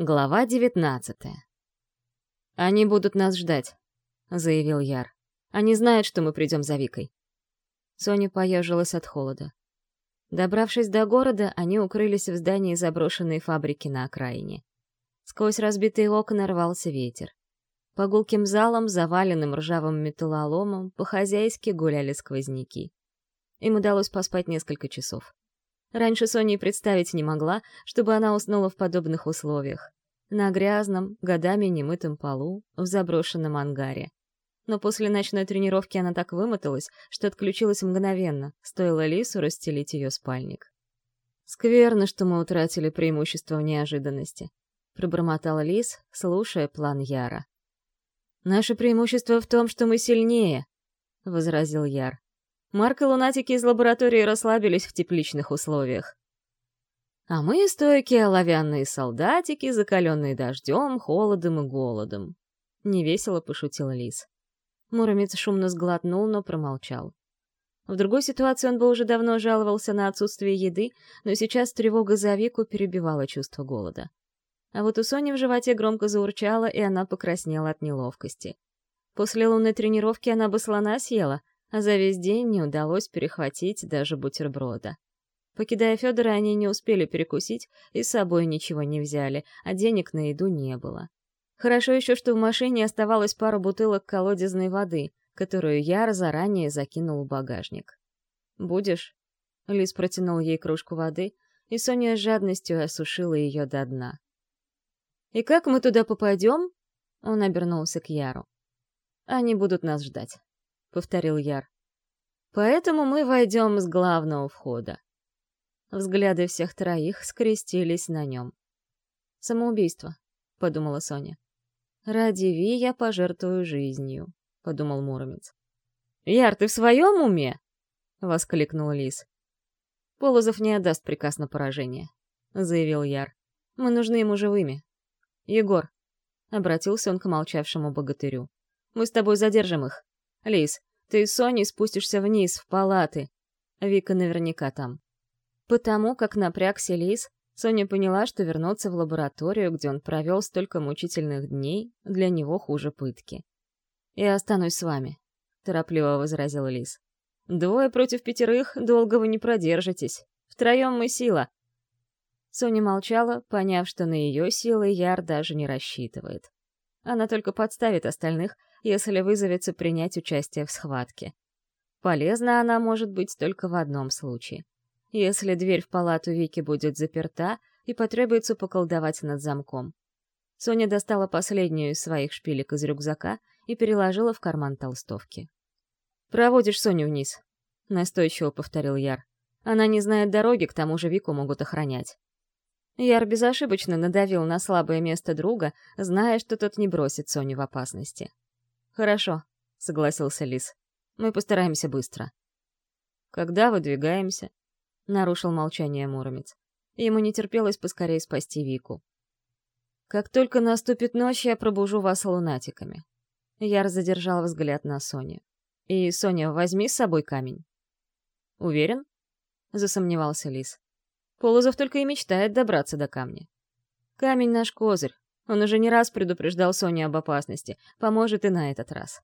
Глава девятнадцатая. «Они будут нас ждать», — заявил Яр. «Они знают, что мы придем за Викой». Соня поежилась от холода. Добравшись до города, они укрылись в здании заброшенной фабрики на окраине. Сквозь разбитые окна рвался ветер. По гулким залам, заваленным ржавым металлоломом, по-хозяйски гуляли сквозняки. Им удалось поспать несколько часов. Раньше Соня и представить не могла, чтобы она уснула в подобных условиях. На грязном, годами немытом полу, в заброшенном ангаре. Но после ночной тренировки она так вымоталась, что отключилась мгновенно, стоило Лису расстелить ее спальник. «Скверно, что мы утратили преимущество в неожиданности», — пробормотала Лис, слушая план Яра. «Наше преимущество в том, что мы сильнее», — возразил Яр. Марк и лунатики из лаборатории расслабились в тепличных условиях. А мы стойкие оловянные солдатики, закаленные дождем, холодом и голодом. Невесело пошутил Лис. Муромец шумно сглотнул, но промолчал. В другой ситуации он бы уже давно жаловался на отсутствие еды, но сейчас тревога за Вику перебивала чувство голода. А вот у Сони в животе громко заурчало, и она покраснела от неловкости. После лунной тренировки она бы слона съела, а за весь день не удалось перехватить даже бутерброда. Покидая Федора, они не успели перекусить и с собой ничего не взяли, а денег на еду не было. Хорошо еще, что в машине оставалось пару бутылок колодезной воды, которую Яр заранее закинул в багажник. «Будешь?» Лис протянул ей кружку воды, и Соня с жадностью осушила ее до дна. «И как мы туда попадем?» Он обернулся к Яру. «Они будут нас ждать». — повторил Яр. «Поэтому мы войдем с главного входа». Взгляды всех троих скрестились на нем. «Самоубийство», — подумала Соня. «Ради Ви я пожертвую жизнью», — подумал Муромец. «Яр, ты в своем уме?» — воскликнул Лис. «Полозов не отдаст приказ на поражение», — заявил Яр. «Мы нужны ему живыми». «Егор», — обратился он к молчавшему богатырю, — «мы с тобой задержим их. Лис, ты с Соней спустишься вниз, в палаты. Вика наверняка там. Потому как напрягся Лис, Соня поняла, что вернуться в лабораторию, где он провел столько мучительных дней, для него хуже пытки. «Я останусь с вами», — торопливо возразил Лис. «Двое против пятерых долго вы не продержитесь. Втроем мы сила». Соня молчала, поняв, что на ее силы Яр даже не рассчитывает. Она только подставит остальных, если вызовется принять участие в схватке. Полезна она может быть только в одном случае. Если дверь в палату Вики будет заперта и потребуется поколдовать над замком. Соня достала последнюю из своих шпилек из рюкзака и переложила в карман толстовки. «Проводишь Соню вниз», — настойчиво повторил Яр. «Она не знает дороги, к тому же Вику могут охранять». Яр безошибочно надавил на слабое место друга, зная, что тот не бросит Соню в опасности. «Хорошо», — согласился Лис. «Мы постараемся быстро». «Когда выдвигаемся?» — нарушил молчание Муромец. Ему не терпелось поскорее спасти Вику. «Как только наступит ночь, я пробужу вас лунатиками». Яр задержал взгляд на Соню. «И, Соня, возьми с собой камень». «Уверен?» — засомневался Лис. Полозов только и мечтает добраться до камня. «Камень наш козырь. Он уже не раз предупреждал Соню об опасности, поможет и на этот раз.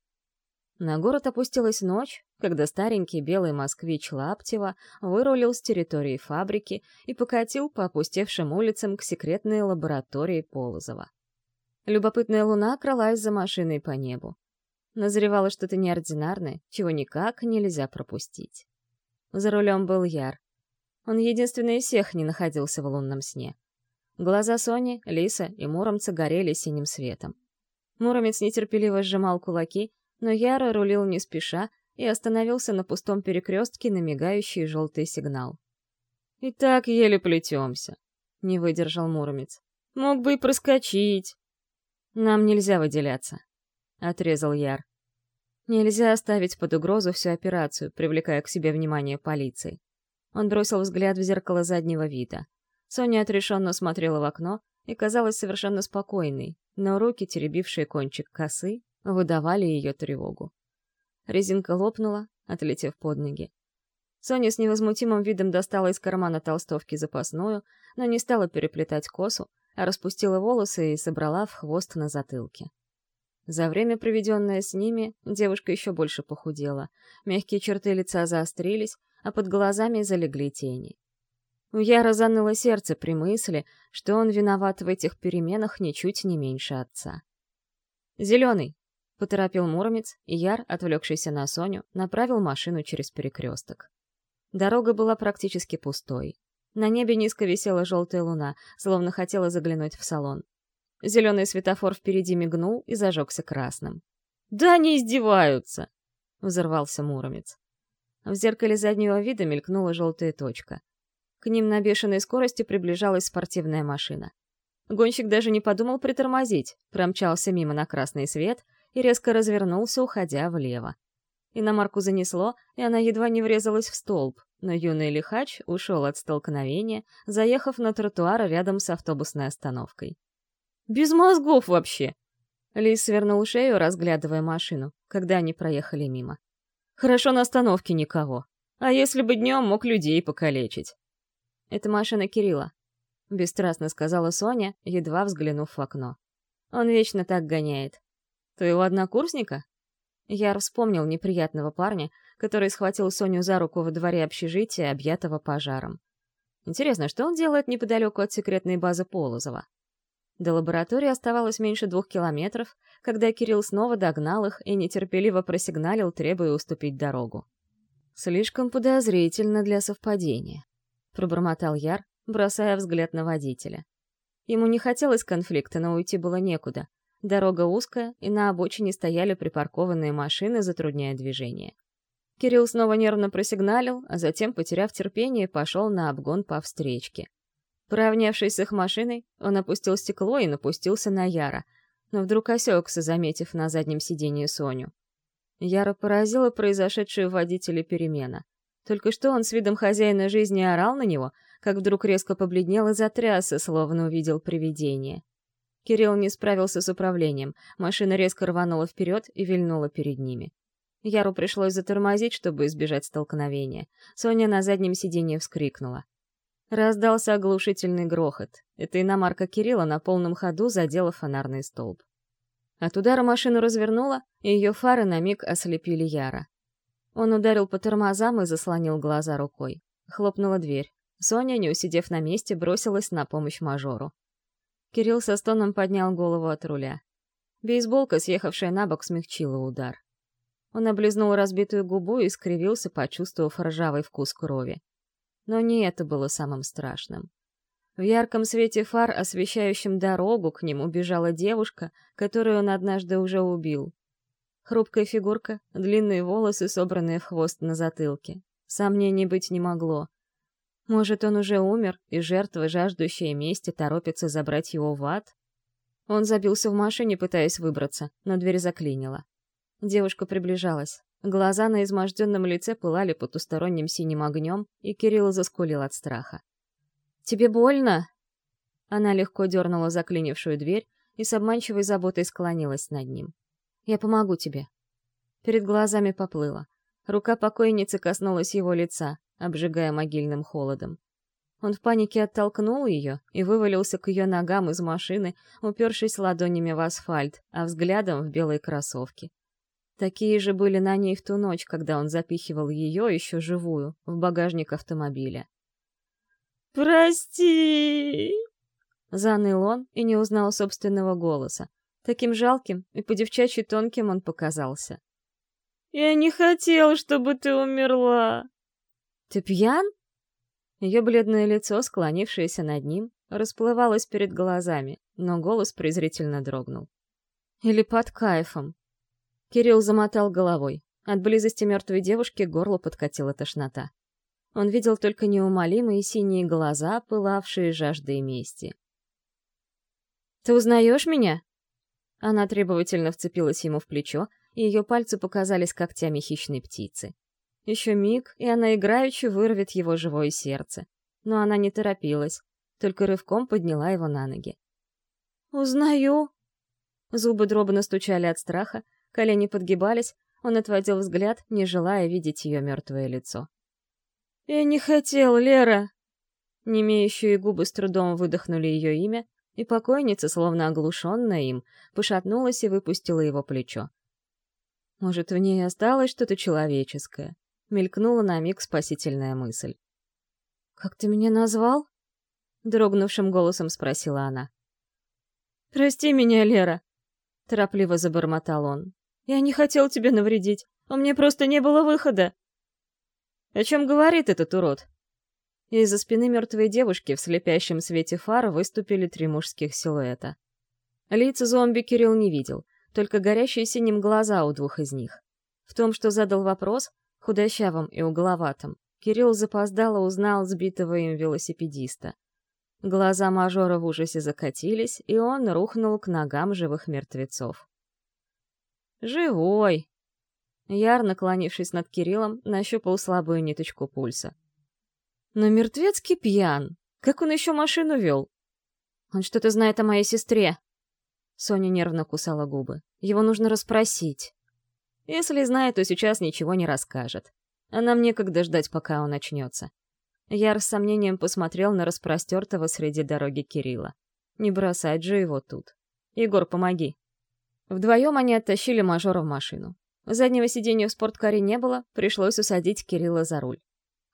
На город опустилась ночь, когда старенький белый москвич Лаптева вырулил с территории фабрики и покатил по опустевшим улицам к секретной лаборатории Полозова. Любопытная луна кралась за машиной по небу. Назревало что-то неординарное, чего никак нельзя пропустить. За рулем был Яр. Он единственный из всех не находился в лунном сне. Глаза Сони, Лиса и Муромца горели синим светом. Муромец нетерпеливо сжимал кулаки, но Яра рулил не спеша и остановился на пустом перекрестке на мигающий желтый сигнал. «И так еле плетемся», — не выдержал Муромец. «Мог бы и проскочить». «Нам нельзя выделяться», — отрезал Яр. «Нельзя оставить под угрозу всю операцию, привлекая к себе внимание полиции». Он бросил взгляд в зеркало заднего вида. Соня отрешенно смотрела в окно и казалась совершенно спокойной, но руки, теребившие кончик косы, выдавали ее тревогу. Резинка лопнула, отлетев под ноги. Соня с невозмутимым видом достала из кармана толстовки запасную, но не стала переплетать косу, распустила волосы и собрала в хвост на затылке. За время, проведенное с ними, девушка еще больше похудела. Мягкие черты лица заострились, а под глазами залегли тени. У Яра заныло сердце при мысли, что он виноват в этих переменах ничуть не меньше отца. «Зеленый!» — поторопил Муромец, и Яр, отвлекшийся на Соню, направил машину через перекресток. Дорога была практически пустой. На небе низко висела желтая луна, словно хотела заглянуть в салон. Зеленый светофор впереди мигнул и зажегся красным. «Да они издеваются!» — взорвался Муромец. В зеркале заднего вида мелькнула желтая точка. К ним на бешеной скорости приближалась спортивная машина. Гонщик даже не подумал притормозить, промчался мимо на красный свет и резко развернулся, уходя влево. Иномарку занесло, и она едва не врезалась в столб, но юный лихач ушел от столкновения, заехав на тротуар рядом с автобусной остановкой. Без мозгов вообще!» Лис свернул шею, разглядывая машину, когда они проехали мимо. «Хорошо на остановке никого. А если бы днем мог людей покалечить?» «Это машина Кирилла», — бесстрастно сказала Соня, едва взглянув в окно. «Он вечно так гоняет. Твоего однокурсника?» Я вспомнил неприятного парня, который схватил Соню за руку во дворе общежития, объятого пожаром. Интересно, что он делает неподалеку от секретной базы Полозова? До лаборатории оставалось меньше двух километров, когда Кирилл снова догнал их и нетерпеливо просигналил, требуя уступить дорогу. «Слишком подозрительно для совпадения», — пробормотал Яр, бросая взгляд на водителя. Ему не хотелось конфликта, но уйти было некуда. Дорога узкая, и на обочине стояли припаркованные машины, затрудняя движение. Кирилл снова нервно просигналил, а затем, потеряв терпение, пошел на обгон по встречке. Поравнявшись с их машиной, он опустил стекло и напустился на Яра, но вдруг осекся, заметив на заднем сиденье Соню. Яра поразила произошедшую водителя перемена. Только что он с видом хозяина жизни орал на него, как вдруг резко побледнел и затрясся, словно увидел привидение. Кирилл не справился с управлением, машина резко рванула вперед и вильнула перед ними. Яру пришлось затормозить, чтобы избежать столкновения. Соня на заднем сиденье вскрикнула. Раздался оглушительный грохот. Это иномарка Кирилла на полном ходу задела фонарный столб. От удара машину развернула, и ее фары на миг ослепили Яра. Он ударил по тормозам и заслонил глаза рукой. Хлопнула дверь. Соня, не усидев на месте, бросилась на помощь мажору. Кирилл со стоном поднял голову от руля. Бейсболка, съехавшая на бок, смягчила удар. Он облизнул разбитую губу и скривился, почувствовав ржавый вкус крови. Но не это было самым страшным. В ярком свете фар, освещающем дорогу, к нему бежала девушка, которую он однажды уже убил. Хрупкая фигурка, длинные волосы, собранные в хвост на затылке. Сомнений быть не могло. Может, он уже умер, и жертва, жаждущая мести, торопится забрать его в ад? Он забился в машине, пытаясь выбраться, но дверь заклинила. Девушка приближалась. Глаза на изможденном лице пылали потусторонним синим огнем, и Кирилл заскулил от страха. «Тебе больно?» Она легко дернула заклинившую дверь и с обманчивой заботой склонилась над ним. «Я помогу тебе». Перед глазами поплыло. Рука покойницы коснулась его лица, обжигая могильным холодом. Он в панике оттолкнул ее и вывалился к ее ногам из машины, упершись ладонями в асфальт, а взглядом в белые кроссовки. Такие же были на ней в ту ночь, когда он запихивал ее, еще живую, в багажник автомобиля. «Прости!» Заныл он и не узнал собственного голоса. Таким жалким и по-девчачьи тонким он показался. «Я не хотел, чтобы ты умерла!» «Ты пьян?» Ее бледное лицо, склонившееся над ним, расплывалось перед глазами, но голос презрительно дрогнул. «Или под кайфом?» Кирилл замотал головой. От близости мертвой девушки горло подкатила тошнота. Он видел только неумолимые синие глаза, пылавшие жаждой мести. «Ты узнаешь меня?» Она требовательно вцепилась ему в плечо, и ее пальцы показались когтями хищной птицы. Еще миг, и она играючи вырвет его живое сердце. Но она не торопилась, только рывком подняла его на ноги. «Узнаю!» Зубы дробно стучали от страха, Колени подгибались, он отводил взгляд, не желая видеть ее мертвое лицо. «Я не хотел, Лера!» Немеющие губы с трудом выдохнули ее имя, и покойница, словно оглушенная им, пошатнулась и выпустила его плечо. Может, в ней осталось что-то человеческое? Мелькнула на миг спасительная мысль. «Как ты меня назвал?» — дрогнувшим голосом спросила она. «Прости меня, Лера», — торопливо забормотал он. «Я не хотел тебе навредить. У меня просто не было выхода». «О чем говорит этот урод?» Из-за спины мертвой девушки в слепящем свете фар выступили три мужских силуэта. Лица зомби Кирилл не видел, только горящие синим глаза у двух из них. В том, что задал вопрос, худощавым и угловатым, Кирилл запоздало узнал сбитого им велосипедиста. Глаза мажора в ужасе закатились, и он рухнул к ногам живых мертвецов. «Живой!» Яр, наклонившись над Кириллом, нащупал слабую ниточку пульса. Но мертвецкий пьян. Как он еще машину вел? Он что-то знает о моей сестре. Соня нервно кусала губы. Его нужно расспросить. Если знает, то сейчас ничего не расскажет. А нам некогда ждать, пока он очнется. Яр с сомнением посмотрел на распростертого среди дороги Кирилла. Не бросать же его тут. Егор, помоги. Вдвоем они оттащили мажора в машину. Заднего сиденья в спорткаре не было, пришлось усадить Кирилла за руль.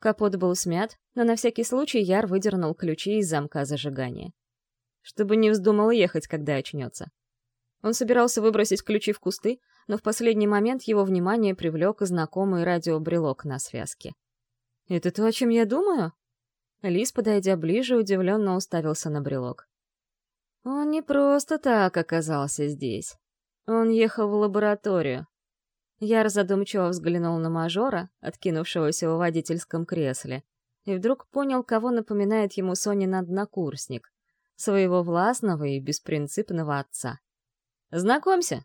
Капот был смят, но на всякий случай Яр выдернул ключи из замка зажигания. Чтобы не вздумал ехать, когда очнется. Он собирался выбросить ключи в кусты, но в последний момент его внимание привлек знакомый радиобрелок на связке. «Это то, о чем я думаю?» Лис, подойдя ближе, удивленно уставился на брелок. Он не просто так оказался здесь. Он ехал в лабораторию, Яр задумчиво взглянул на мажора, откинувшегося в водительском кресле, и вдруг понял, кого напоминает ему Сонин однокурсник, своего властного и беспринципного отца. «Знакомься!»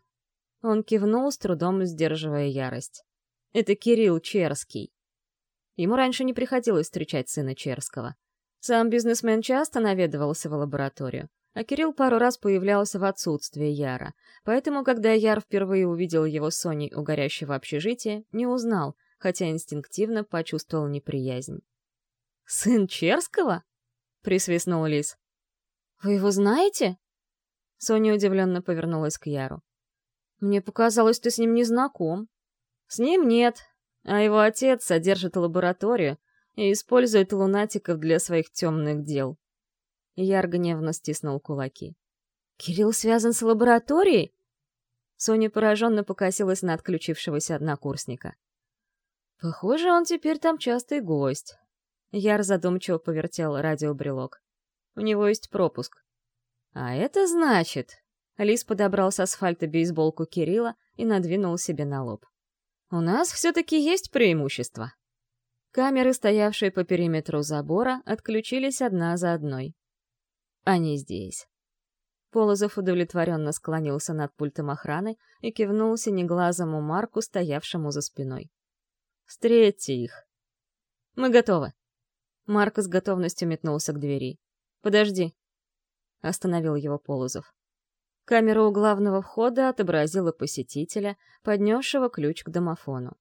Он кивнул, с трудом сдерживая ярость. «Это Кирилл Черский». Ему раньше не приходилось встречать сына Черского. Сам бизнесмен часто наведывался в лабораторию, а Кирилл пару раз появлялся в отсутствие Яра, поэтому, когда Яр впервые увидел его с Соней у горящего общежития, не узнал, хотя инстинктивно почувствовал неприязнь. «Сын Черского?» — присвистнул Лис. «Вы его знаете?» Соня удивленно повернулась к Яру. «Мне показалось, ты с ним не знаком». «С ним нет, а его отец содержит лабораторию и использует лунатиков для своих темных дел», Яр гневно стиснул кулаки. «Кирилл связан с лабораторией?» Соня пораженно покосилась на отключившегося однокурсника. «Похоже, он теперь там частый гость». Яр задумчиво повертел радиобрелок. «У него есть пропуск». «А это значит...» Лис подобрал с асфальта бейсболку Кирилла и надвинул себе на лоб. «У нас все-таки есть преимущество». Камеры, стоявшие по периметру забора, отключились одна за одной. Они здесь. Полозов удовлетворенно склонился над пультом охраны и кивнул синеглазому Марку, стоявшему за спиной. «Встретьте их!» «Мы готовы!» Марк с готовностью метнулся к двери. «Подожди!» — остановил его Полозов. Камера у главного входа отобразила посетителя, поднесшего ключ к домофону.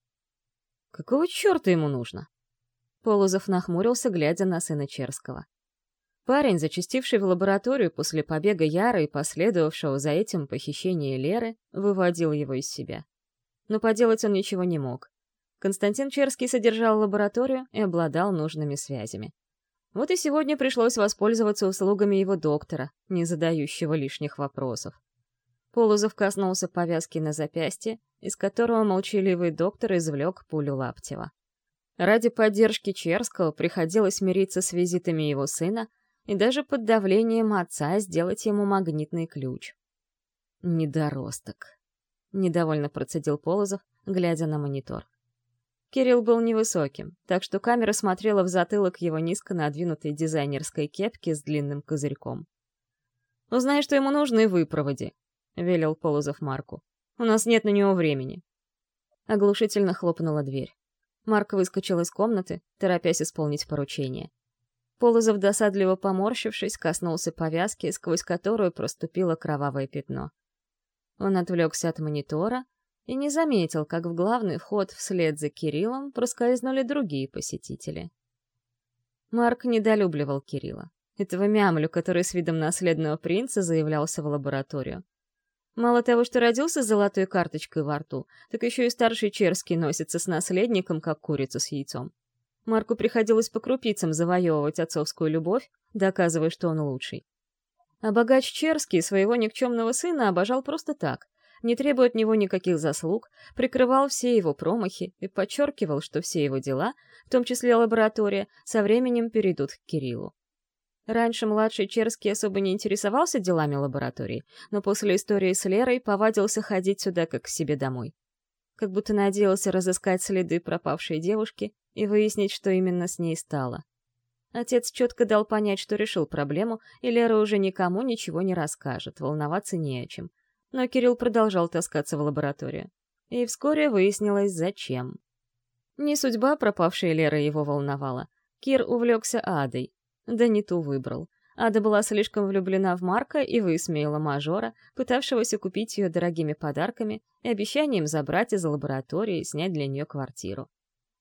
«Какого черта ему нужно?» Полозов нахмурился, глядя на сына Черского. Парень, зачастивший в лабораторию после побега Яра и последовавшего за этим похищения Леры, выводил его из себя. Но поделать он ничего не мог. Константин Черский содержал лабораторию и обладал нужными связями. Вот и сегодня пришлось воспользоваться услугами его доктора, не задающего лишних вопросов. Полозов коснулся повязки на запястье, из которого молчаливый доктор извлек пулю Лаптева. Ради поддержки Черского приходилось мириться с визитами его сына, и даже под давлением отца сделать ему магнитный ключ. «Недоросток», — недовольно процедил Полозов, глядя на монитор. Кирилл был невысоким, так что камера смотрела в затылок его низко надвинутой дизайнерской кепки с длинным козырьком. «Узнай, что ему нужно, и выпроводи», — велел Полозов Марку. «У нас нет на него времени». Оглушительно хлопнула дверь. Марк выскочил из комнаты, торопясь исполнить поручение. Полозов, досадливо поморщившись, коснулся повязки, сквозь которую проступило кровавое пятно. Он отвлекся от монитора и не заметил, как в главный вход вслед за Кириллом проскользнули другие посетители. Марк недолюбливал Кирилла. Этого мямлю, который с видом наследного принца заявлялся в лабораторию. Мало того, что родился с золотой карточкой во рту, так еще и старший Черский носится с наследником, как курица с яйцом. Марку приходилось по крупицам завоевывать отцовскую любовь, доказывая, что он лучший. А богач Черский своего никчемного сына обожал просто так, не требуя от него никаких заслуг, прикрывал все его промахи и подчеркивал, что все его дела, в том числе лаборатория, со временем перейдут к Кириллу. Раньше младший Черский особо не интересовался делами лаборатории, но после истории с Лерой повадился ходить сюда как к себе домой. Как будто надеялся разыскать следы пропавшей девушки и выяснить, что именно с ней стало. Отец четко дал понять, что решил проблему, и Лера уже никому ничего не расскажет, волноваться не о чем. Но Кирилл продолжал таскаться в лабораторию. И вскоре выяснилось, зачем. Не судьба пропавшей Леры его волновала. Кир увлекся Адой, да не ту выбрал. Ада была слишком влюблена в Марка и высмеяла мажора, пытавшегося купить ее дорогими подарками и обещанием забрать из лаборатории и снять для нее квартиру.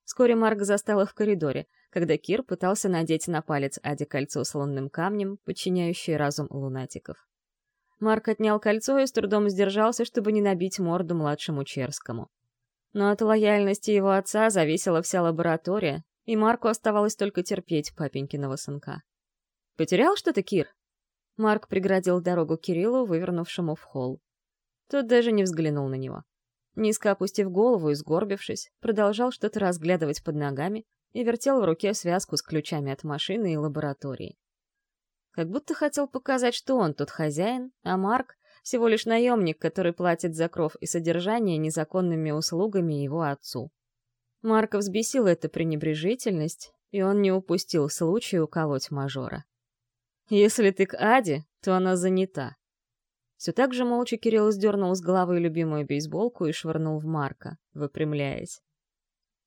Вскоре Марк застал их в коридоре, когда Кир пытался надеть на палец Аде кольцо с лунным камнем, подчиняющее разум лунатиков. Марк отнял кольцо и с трудом сдержался, чтобы не набить морду младшему Черскому. Но от лояльности его отца зависела вся лаборатория, и Марку оставалось только терпеть папенькиного сынка. «Потерял что-то, Кир?» Марк преградил дорогу Кириллу, вывернувшему в холл. Тот даже не взглянул на него. Низко опустив голову и сгорбившись, продолжал что-то разглядывать под ногами и вертел в руке связку с ключами от машины и лаборатории. Как будто хотел показать, что он тут хозяин, а Марк — всего лишь наемник, который платит за кров и содержание незаконными услугами его отцу. Марка взбесила эта пренебрежительность, и он не упустил случая уколоть мажора. «Если ты к Аде, то она занята». Все так же молча Кирилл сдернул с головы любимую бейсболку и швырнул в Марка, выпрямляясь.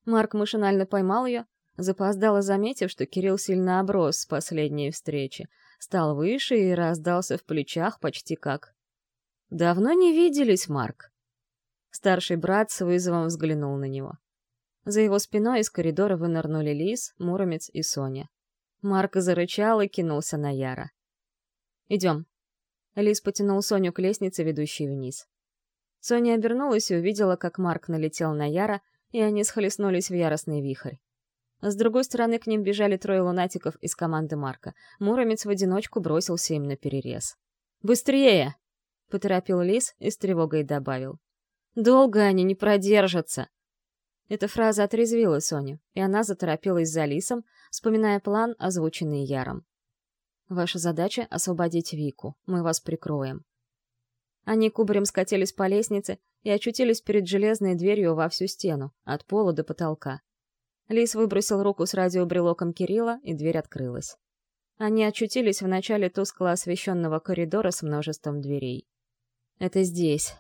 Марк машинально поймал ее, запоздало заметив, что Кирилл сильно оброс с последней встречи, стал выше и раздался в плечах почти как. «Давно не виделись, Марк?» Старший брат с вызовом взглянул на него. За его спиной из коридора вынырнули Лис, Муромец и Соня. Марк зарычал и кинулся на Яра. «Идем». Лис потянул Соню к лестнице, ведущей вниз. Соня обернулась и увидела, как Марк налетел на Яра, и они схлестнулись в яростный вихрь. С другой стороны к ним бежали трое лунатиков из команды Марка. Муромец в одиночку бросился им на перерез. «Быстрее!» — поторопил Лис и с тревогой добавил. «Долго они не продержатся!» Эта фраза отрезвила Соню, и она заторопилась за Лисом, вспоминая план, озвученный Яром. «Ваша задача — освободить Вику. Мы вас прикроем». Они кубарем скатились по лестнице и очутились перед железной дверью во всю стену, от пола до потолка. Лис выбросил руку с радиобрелоком Кирилла, и дверь открылась. Они очутились в начале тускло освещенного коридора с множеством дверей. «Это здесь»,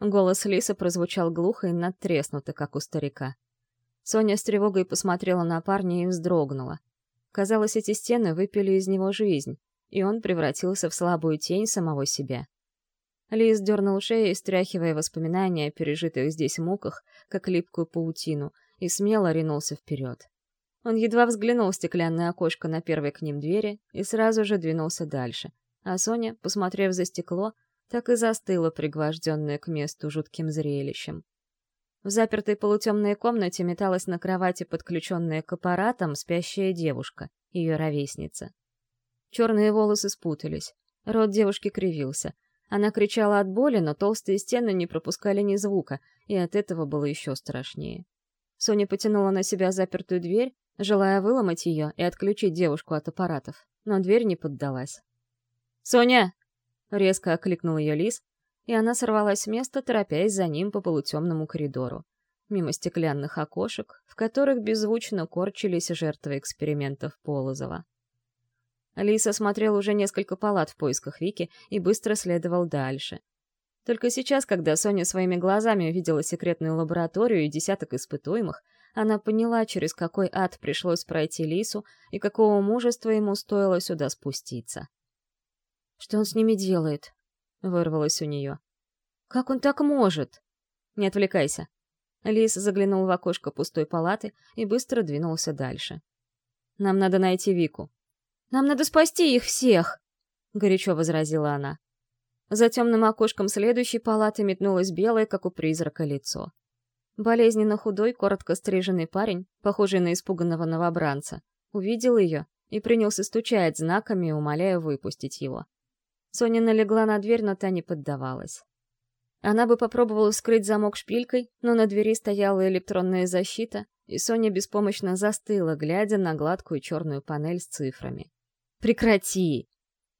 Голос Лисы прозвучал глухо и надтреснуто, как у старика. Соня с тревогой посмотрела на парня и вздрогнула. Казалось, эти стены выпили из него жизнь, и он превратился в слабую тень самого себя. Лис дернул шею, стряхивая воспоминания о пережитых здесь муках, как липкую паутину, и смело ринулся вперед. Он едва взглянул в стеклянное окошко на первой к ним двери и сразу же двинулся дальше, а Соня, посмотрев за стекло, так и застыла, пригвожденная к месту жутким зрелищем. В запертой полутемной комнате металась на кровати, подключенная к аппаратам, спящая девушка, ее ровесница. Черные волосы спутались, рот девушки кривился. Она кричала от боли, но толстые стены не пропускали ни звука, и от этого было еще страшнее. Соня потянула на себя запертую дверь, желая выломать ее и отключить девушку от аппаратов, но дверь не поддалась. «Соня!» Резко окликнул ее лис, и она сорвалась с места, торопясь за ним по полутемному коридору, мимо стеклянных окошек, в которых беззвучно корчились жертвы экспериментов Полозова. Лис осмотрел уже несколько палат в поисках Вики и быстро следовал дальше. Только сейчас, когда Соня своими глазами увидела секретную лабораторию и десяток испытуемых, она поняла, через какой ад пришлось пройти Лису и какого мужества ему стоило сюда спуститься. Что он с ними делает? Вырвалось у нее. Как он так может? Не отвлекайся. Лис заглянул в окошко пустой палаты и быстро двинулся дальше. Нам надо найти Вику. «Нам надо спасти их всех!» — горячо возразила она. За темным окошком следующей палаты метнулось белое, как у призрака, лицо. Болезненно худой, коротко стриженный парень, похожий на испуганного новобранца, увидел ее и принялся стучать знаками, умоляя выпустить его. Соня налегла на дверь, но та не поддавалась. Она бы попробовала вскрыть замок шпилькой, но на двери стояла электронная защита, и Соня беспомощно застыла, глядя на гладкую черную панель с цифрами. «Прекрати!»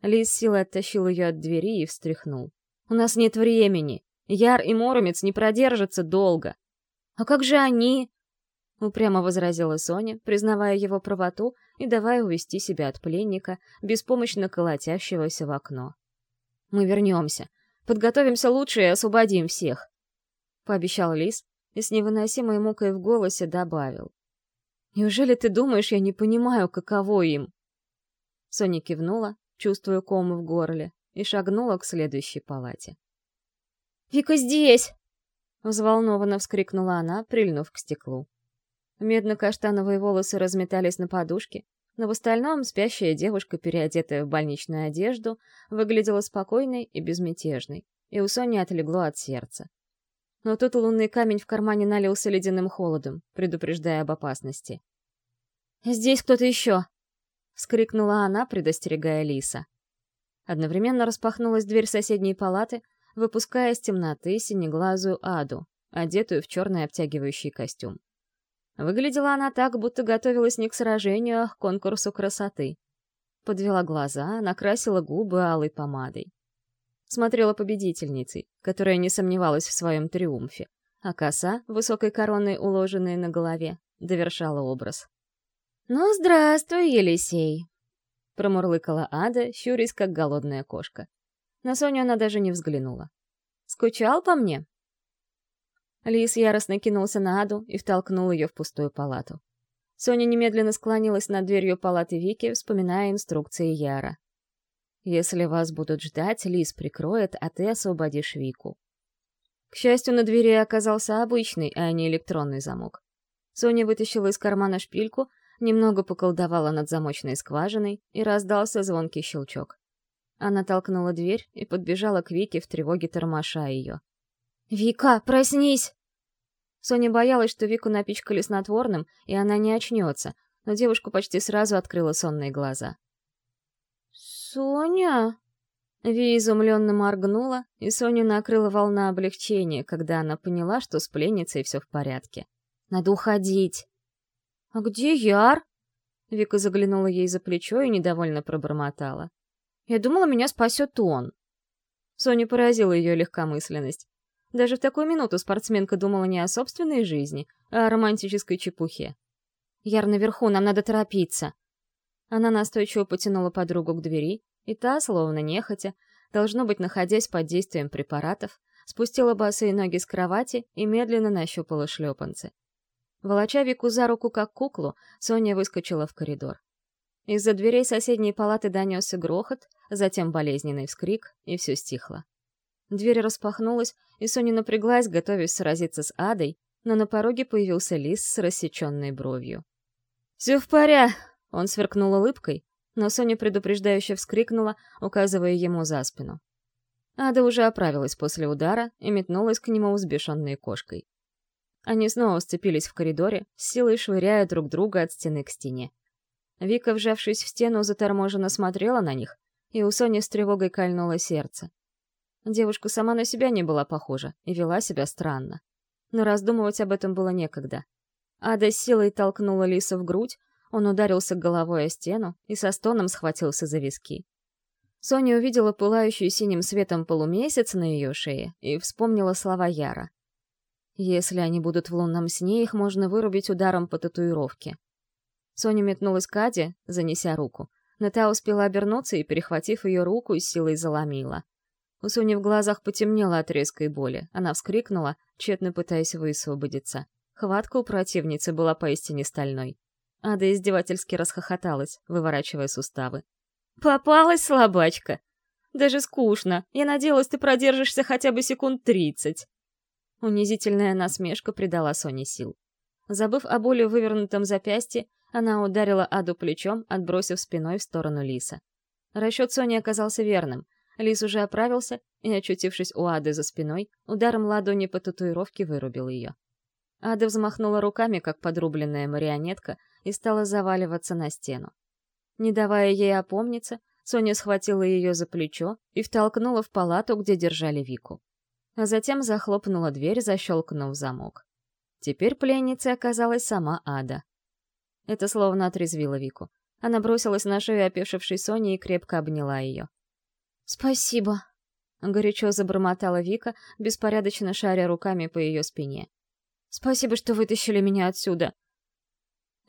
Лис силой оттащил ее от двери и встряхнул. «У нас нет времени. Яр и Моромец не продержатся долго». «А как же они?» Упрямо возразила Соня, признавая его правоту и давая увести себя от пленника, беспомощно колотящегося в окно. «Мы вернемся. Подготовимся лучше и освободим всех», — пообещал Лис и с невыносимой мукой в голосе добавил. «Неужели ты думаешь, я не понимаю, каково им?» Соня кивнула, чувствуя ком в горле, и шагнула к следующей палате. «Вика здесь!» — взволнованно вскрикнула она, прильнув к стеклу. Медно-каштановые волосы разметались на подушке, но в остальном спящая девушка, переодетая в больничную одежду, выглядела спокойной и безмятежной, и у Сони отлегло от сердца. Но тут лунный камень в кармане налился ледяным холодом, предупреждая об опасности. «Здесь кто-то еще!» — вскрикнула она, предостерегая Лиса. Одновременно распахнулась дверь соседней палаты, выпуская из темноты синеглазую Аду, одетую в черный обтягивающий костюм. Выглядела она так, будто готовилась не к сражению, а к конкурсу красоты. Подвела глаза, накрасила губы алой помадой. Смотрела победительницей, которая не сомневалась в своем триумфе, а коса, высокой короной уложенная на голове, довершала образ. «Ну, здравствуй, Елисей!» — промурлыкала Ада, щурясь, как голодная кошка. На Соню она даже не взглянула. «Скучал по мне?» Лис яростно кинулся на Аду и втолкнул ее в пустую палату. Соня немедленно склонилась над дверью палаты Вики, вспоминая инструкции Яра. «Если вас будут ждать, Лис прикроет, а ты освободишь Вику». К счастью, на двери оказался обычный, а не электронный замок. Соня вытащила из кармана шпильку — немного поколдовала над замочной скважиной, и раздался звонкий щелчок. Она толкнула дверь и подбежала к Вике в тревоге тормоша ее. «Вика, проснись!» Соня боялась, что Вику напичкали снотворным, и она не очнется, но девушку почти сразу открыла сонные глаза. «Соня?» Ви изумленно моргнула, и Соню накрыла волна облегчения, когда она поняла, что с пленницей все в порядке. «Надо уходить!» «А где Яр?» Вика заглянула ей за плечо и недовольно пробормотала. «Я думала, меня спасет он». Соня поразила ее легкомысленность. Даже в такую минуту спортсменка думала не о собственной жизни, а о романтической чепухе. «Яр наверху, нам надо торопиться!» Она настойчиво потянула подругу к двери, и та, словно нехотя, должно быть, находясь под действием препаратов, спустила босые ноги с кровати и медленно нащупала шлепанцы. Волоча Вику за руку как куклу, Соня выскочила в коридор. Из-за дверей соседней палаты донесся грохот, затем болезненный вскрик, и все стихло. Дверь распахнулась, и Соня напряглась, готовясь сразиться с Адой, но на пороге появился лис с рассеченной бровью. «Все в порядке!» — он сверкнул улыбкой, но Соня предупреждающе вскрикнула, указывая ему за спину. Ада уже оправилась после удара и метнулась к нему взбешенной кошкой. Они снова сцепились в коридоре, силой швыряя друг друга от стены к стене. Вика, вжавшись в стену, заторможенно смотрела на них, и у Сони с тревогой кольнуло сердце. Девушка сама на себя не была похожа и вела себя странно. Но раздумывать об этом было некогда. Ада силой толкнула Лиса в грудь, он ударился головой о стену и со стоном схватился за виски. Соня увидела пылающий синим светом полумесяц на ее шее и вспомнила слова Яра. Если они будут в лунном сне, их можно вырубить ударом по татуировке. Соня метнулась к Аде, занеся руку, но та успела обернуться и, перехватив ее руку, силой заломила. У Сони в глазах потемнело от резкой боли. Она вскрикнула, тщетно пытаясь высвободиться. Хватка у противницы была поистине стальной. Ада издевательски расхохоталась, выворачивая суставы. «Попалась, слабачка! Даже скучно. Я надеялась, ты продержишься хотя бы секунд тридцать». Унизительная насмешка придала Соне сил. Забыв о боли в вывернутом запястье, Она ударила Аду плечом, отбросив спиной в сторону Лиса. Расчет Сони оказался верным. Лис уже оправился и, очутившись у Ады за спиной, ударом ладони по татуировке вырубил ее. Ада взмахнула руками, как подрубленная марионетка, и стала заваливаться на стену. Не давая ей опомниться, Соня схватила ее за плечо и втолкнула в палату, где держали Вику. А затем захлопнула дверь, защелкнув замок. Теперь пленницей оказалась сама Ада. Это словно отрезвило Вику. Она бросилась на шею опешившей Сони и крепко обняла ее. «Спасибо», — горячо забормотала Вика, беспорядочно шаря руками по ее спине. «Спасибо, что вытащили меня отсюда».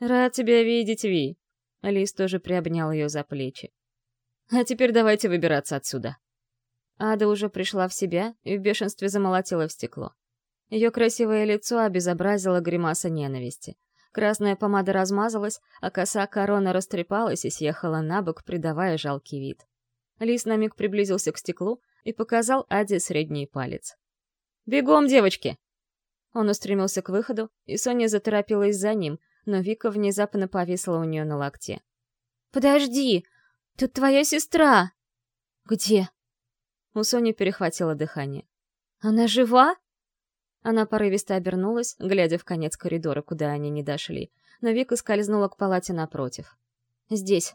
«Рад тебя видеть, Ви», — Лис тоже приобнял ее за плечи. «А теперь давайте выбираться отсюда». Ада уже пришла в себя и в бешенстве замолотила в стекло. Ее красивое лицо обезобразило гримаса ненависти. Красная помада размазалась, а коса корона растрепалась и съехала на бок, придавая жалкий вид. Лис на миг приблизился к стеклу и показал Аде средний палец. «Бегом, девочки!» Он устремился к выходу, и Соня заторопилась за ним, но Вика внезапно повисла у нее на локте. «Подожди! Тут твоя сестра!» «Где?» У Сони перехватило дыхание. «Она жива?» Она порывисто обернулась, глядя в конец коридора, куда они не дошли, но Вика скользнула к палате напротив. «Здесь».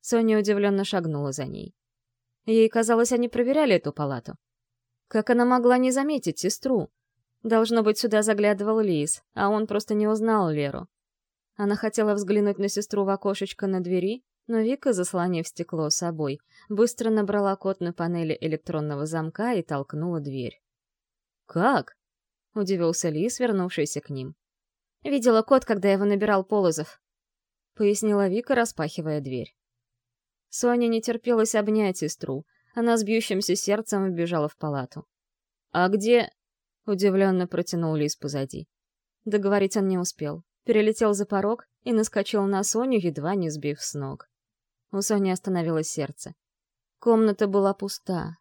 Соня удивленно шагнула за ней. Ей казалось, они проверяли эту палату. Как она могла не заметить сестру? Должно быть, сюда заглядывал Лис, а он просто не узнал Леру. Она хотела взглянуть на сестру в окошечко на двери, но Вика, заслонив стекло собой, быстро набрала код на панели электронного замка и толкнула дверь. «Как?» — удивился Лис, вернувшийся к ним. «Видела код, когда его набирал Полозов», — пояснила Вика, распахивая дверь. Соня не терпелась обнять сестру. Она с бьющимся сердцем убежала в палату. «А где...» — удивленно протянул Лис позади. Договорить он не успел. Перелетел за порог и наскочил на Соню, едва не сбив с ног. У Сони остановилось сердце. Комната была пуста.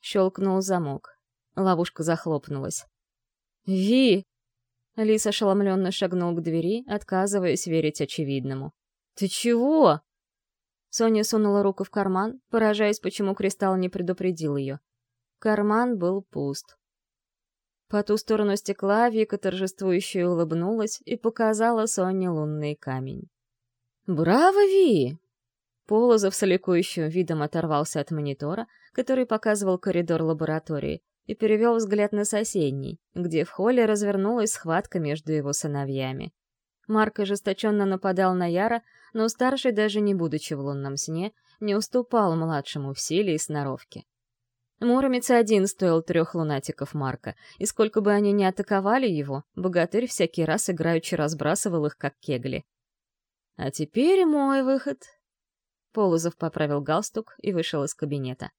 Щелкнул замок. Ловушка захлопнулась. «Ви!» Лис ошеломленно шагнул к двери, отказываясь верить очевидному. «Ты чего?» Соня сунула руку в карман, поражаясь, почему Кристалл не предупредил ее. Карман был пуст. По ту сторону стекла Вика торжествующе улыбнулась и показала Соне лунный камень. «Браво, Ви!» Полозов с ликующим видом оторвался от монитора, который показывал коридор лаборатории, и перевел взгляд на соседний, где в холле развернулась схватка между его сыновьями. Марк ожесточенно нападал на Яра, но старший, даже не будучи в лунном сне, не уступал младшему в силе и сноровке. Муромец один стоил трех лунатиков Марка, и сколько бы они ни атаковали его, богатырь всякий раз играючи разбрасывал их, как кегли. «А теперь мой выход», Полозов поправил галстук и вышел из кабинета.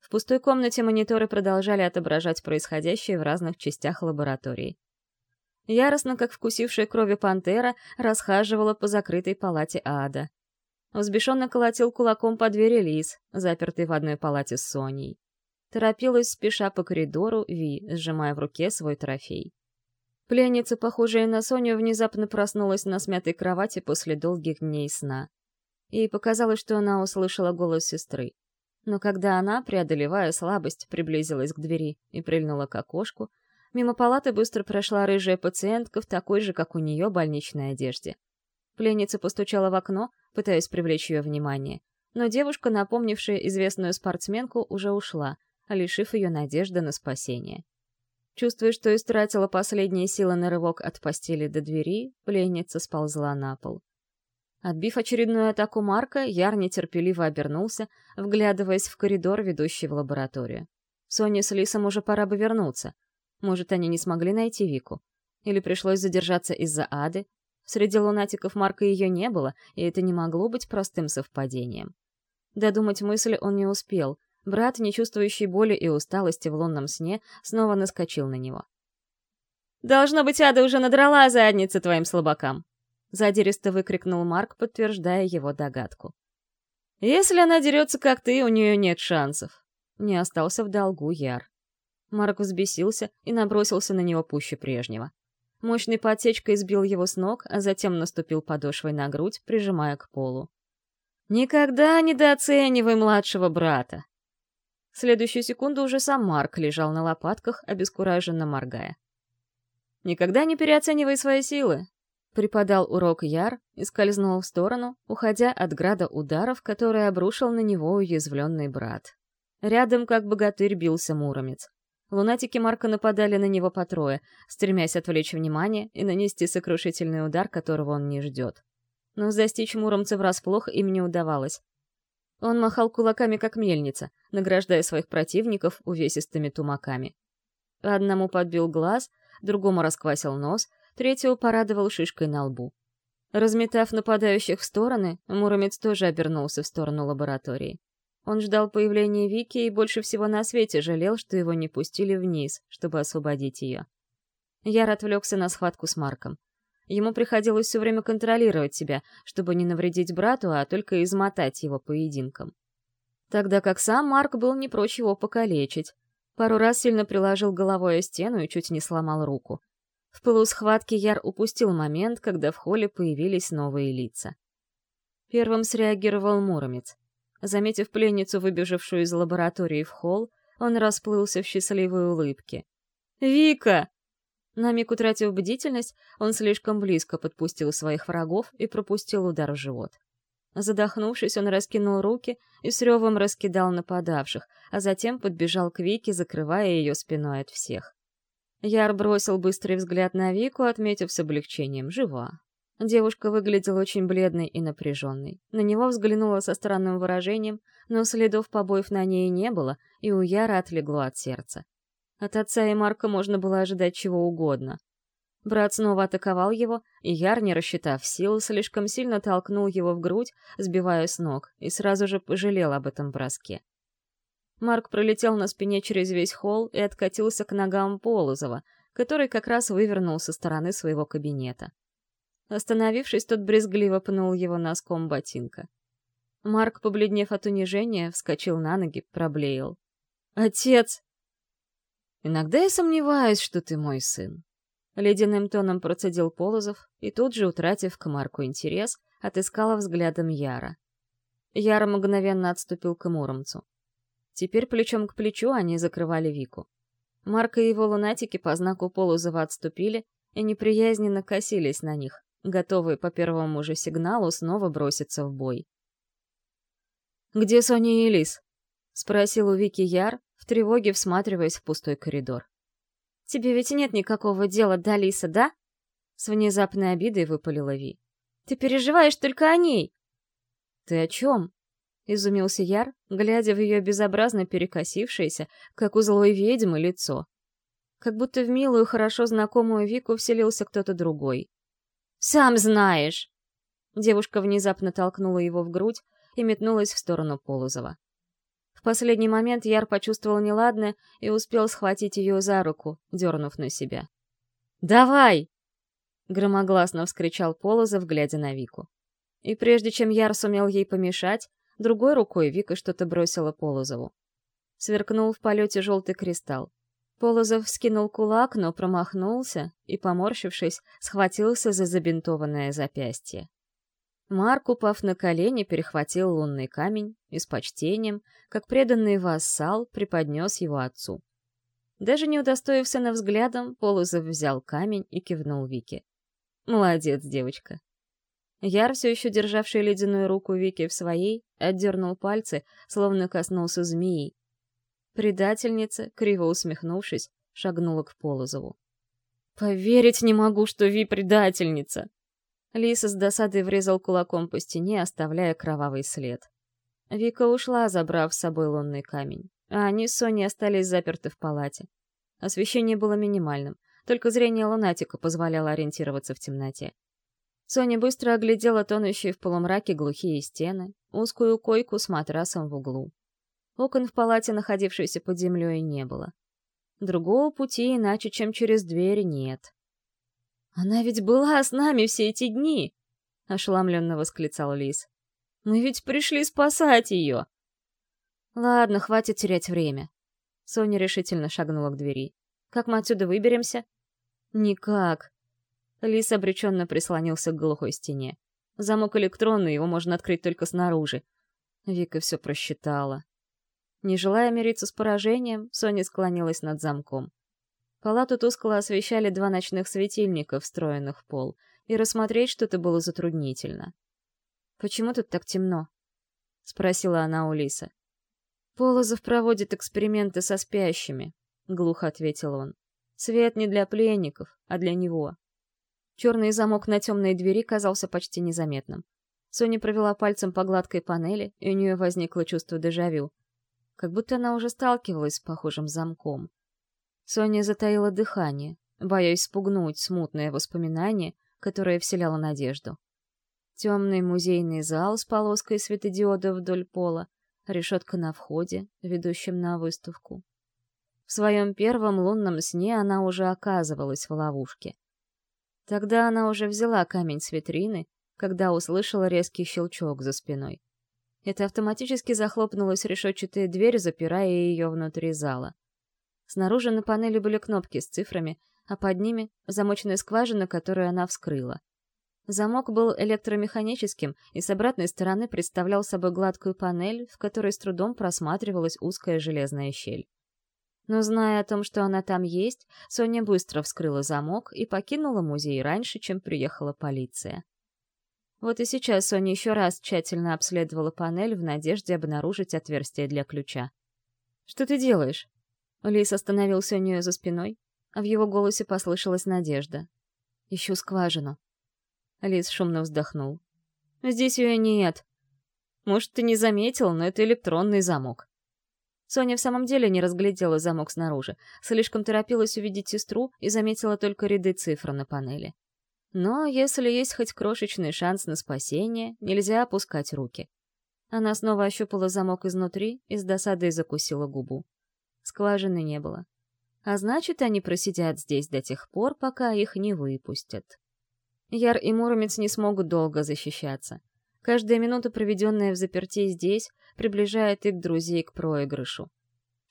В пустой комнате мониторы продолжали отображать происходящее в разных частях лаборатории. Яростно, как вкусившая крови пантера, расхаживала по закрытой палате ада. Взбешенно колотил кулаком по двери Лис, запертый в одной палате с Соней. Торопилась, спеша по коридору, Ви, сжимая в руке свой трофей. Пленница, похожая на Соню, внезапно проснулась на смятой кровати после долгих дней сна. Ей показалось, что она услышала голос сестры. Но когда она, преодолевая слабость, приблизилась к двери и прильнула к окошку, мимо палаты быстро прошла рыжая пациентка в такой же, как у нее, больничной одежде. Пленница постучала в окно, пытаясь привлечь ее внимание, но девушка, напомнившая известную спортсменку, уже ушла, лишив ее надежды на спасение. Чувствуя, что истратила последние силы на рывок от постели до двери, пленница сползла на пол. Отбив очередную атаку Марка, Яр нетерпеливо обернулся, вглядываясь в коридор, ведущий в лабораторию. Соне с Лисом уже пора бы вернуться. Может, они не смогли найти Вику? Или пришлось задержаться из-за ады? Среди лунатиков Марка ее не было, и это не могло быть простым совпадением. Додумать мысль он не успел. Брат, не чувствующий боли и усталости в лунном сне, снова наскочил на него. «Должно быть, ада уже надрала задницы твоим слабакам!» Задиристо выкрикнул Марк, подтверждая его догадку. «Если она дерется, как ты, у нее нет шансов». Не остался в долгу Яр. Марк взбесился и набросился на него пуще прежнего. Мощной подсечкой сбил его с ног, а затем наступил подошвой на грудь, прижимая к полу. «Никогда недооценивай младшего брата!» В следующую секунду уже сам Марк лежал на лопатках, обескураженно моргая. «Никогда не переоценивай свои силы!» Преподал урок Яр и скользнул в сторону, уходя от града ударов, которые обрушил на него уязвленный брат. Рядом, как богатырь, бился Муромец. Лунатики Марка нападали на него по трое, стремясь отвлечь внимание и нанести сокрушительный удар, которого он не ждет. Но застичь Муромца врасплох им не удавалось. Он махал кулаками, как мельница, награждая своих противников увесистыми тумаками. Одному подбил глаз, другому расквасил нос, третьего порадовал шишкой на лбу. Разметав нападающих в стороны, Муромец тоже обернулся в сторону лаборатории. Он ждал появления Вики и больше всего на свете жалел, что его не пустили вниз, чтобы освободить ее. Яр отвлекся на схватку с Марком. Ему приходилось все время контролировать себя, чтобы не навредить брату, а только измотать его поединком. Тогда как сам Марк был не прочь его покалечить. Пару раз сильно приложил головой о стену и чуть не сломал руку. В пылу Яр упустил момент, когда в холле появились новые лица. Первым среагировал Муромец. Заметив пленницу, выбежавшую из лаборатории в холл, он расплылся в счастливой улыбке. «Вика!» На миг утратив бдительность, он слишком близко подпустил своих врагов и пропустил удар в живот. Задохнувшись, он раскинул руки и с ревом раскидал нападавших, а затем подбежал к Вике, закрывая ее спиной от всех. Яр бросил быстрый взгляд на Вику, отметив с облегчением «жива». Девушка выглядела очень бледной и напряженной. На него взглянула со странным выражением, но следов побоев на ней не было, и у Яра отлегло от сердца. От отца и Марка можно было ожидать чего угодно. Брат снова атаковал его, и Яр, не рассчитав сил, слишком сильно толкнул его в грудь, сбивая с ног, и сразу же пожалел об этом броске. Марк пролетел на спине через весь холл и откатился к ногам Полозова, который как раз вывернул со стороны своего кабинета. Остановившись, тот брезгливо пнул его носком ботинка. Марк, побледнев от унижения, вскочил на ноги, проблеял. «Отец!» «Иногда я сомневаюсь, что ты мой сын». Ледяным тоном процедил Полозов и тут же, утратив к Марку интерес, отыскала взглядом Яра. Яра мгновенно отступил к Муромцу. Теперь плечом к плечу они закрывали Вику. Марк и его лунатики по знаку Полозова отступили и неприязненно косились на них готовый по первому же сигналу снова броситься в бой. «Где Соня и Элис?» — спросил у Вики Яр, в тревоге всматриваясь в пустой коридор. «Тебе ведь нет никакого дела до Лиса, да?» С внезапной обидой выпалила Ви. «Ты переживаешь только о ней!» «Ты о чем?» — изумился Яр, глядя в ее безобразно перекосившееся, как у злой ведьмы, лицо. Как будто в милую, хорошо знакомую Вику вселился кто-то другой. «Сам знаешь!» Девушка внезапно толкнула его в грудь и метнулась в сторону Полозова. В последний момент Яр почувствовал неладное и успел схватить ее за руку, дернув на себя. «Давай!» — громогласно вскричал Полозов, глядя на Вику. И прежде чем Яр сумел ей помешать, другой рукой Вика что-то бросила Полозову. Сверкнул в полете желтый кристалл. Полозов скинул кулак, но промахнулся и, поморщившись, схватился за забинтованное запястье. Марк, упав на колени, перехватил лунный камень и с почтением, как преданный вассал, преподнес его отцу. Даже не удостоив сына взглядом, Полозов взял камень и кивнул Вике. «Молодец, девочка». Яр, все еще державший ледяную руку Вики в своей, отдернул пальцы, словно коснулся змеи, Предательница, криво усмехнувшись, шагнула к Полозову. «Поверить не могу, что Ви предательница!» Лиса с досадой врезал кулаком по стене, оставляя кровавый след. Вика ушла, забрав с собой лунный камень, а они с Соней остались заперты в палате. Освещение было минимальным, только зрение лунатика позволяло ориентироваться в темноте. Соня быстро оглядела тонущие в полумраке глухие стены, узкую койку с матрасом в углу. Окон в палате, находившейся под землей, не было. Другого пути иначе, чем через дверь, нет. «Она ведь была с нами все эти дни!» — ошеломленно восклицал Лис. «Мы ведь пришли спасать ее!» «Ладно, хватит терять время». Соня решительно шагнула к двери. «Как мы отсюда выберемся?» «Никак. Лис обреченно прислонился к глухой стене. Замок электронный, его можно открыть только снаружи. Вика все просчитала. Не желая мириться с поражением, Соня склонилась над замком. Палату тускло освещали два ночных светильника, встроенных в пол, и рассмотреть что-то было затруднительно. «Почему тут так темно?» — спросила она у Лиса. «Полозов проводит эксперименты со спящими», — глухо ответил он. «Свет не для пленников, а для него». Черный замок на темной двери казался почти незаметным. Соня провела пальцем по гладкой панели, и у нее возникло чувство дежавю. Как будто она уже сталкивалась с похожим замком. Соня затаила дыхание, боясь спугнуть смутное воспоминание, которое вселяло надежду. Темный музейный зал с полоской светодиода вдоль пола, решетка на входе, ведущем на выставку. В своем первом лунном сне она уже оказывалась в ловушке. Тогда она уже взяла камень с витрины, когда услышала резкий щелчок за спиной. Это автоматически захлопнулась решетчатая дверь, запирая ее внутри зала. Снаружи на панели были кнопки с цифрами, а под ними — замочная скважина, которую она вскрыла. Замок был электромеханическим и с обратной стороны представлял собой гладкую панель, в которой с трудом просматривалась узкая железная щель. Но зная о том, что она там есть, Соня быстро вскрыла замок и покинула музей раньше, чем приехала полиция. Вот и сейчас Соня еще раз тщательно обследовала панель в надежде обнаружить отверстие для ключа. «Что ты делаешь?» Лис остановился у нее за спиной, а в его голосе послышалась надежда. «Ищу скважину». Лис шумно вздохнул. «Здесь ее нет. Может, ты не заметил, но это электронный замок». Соня в самом деле не разглядела замок снаружи, слишком торопилась увидеть сестру и заметила только ряды цифр на панели. Но если есть хоть крошечный шанс на спасение, нельзя опускать руки. Она снова ощупала замок изнутри и с досадой закусила губу. Скважины не было. А значит, они просидят здесь до тех пор, пока их не выпустят. Яр и Муромец не смогут долго защищаться. Каждая минута, проведенная в заперти здесь, приближает их друзей к проигрышу.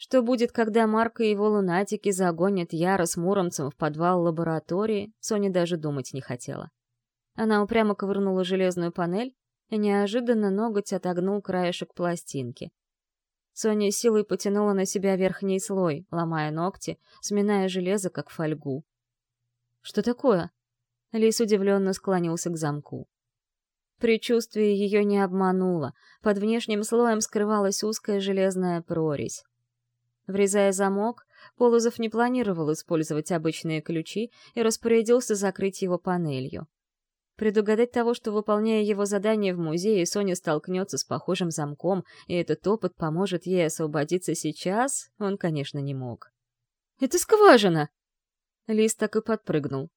Что будет, когда Марка и его лунатики загонят Яра с Муромцем в подвал лаборатории, Соня даже думать не хотела. Она упрямо ковырнула железную панель, и неожиданно ноготь отогнул краешек пластинки. Соня силой потянула на себя верхний слой, ломая ногти, сминая железо, как фольгу. «Что такое?» Лис удивленно склонился к замку. Предчувствие ее не обмануло. Под внешним слоем скрывалась узкая железная прорезь. Врезая замок, Полозов не планировал использовать обычные ключи и распорядился закрыть его панелью. Предугадать того, что, выполняя его задание в музее, Соня столкнется с похожим замком, и этот опыт поможет ей освободиться сейчас, он, конечно, не мог. «Это скважина!» Лис так и подпрыгнул.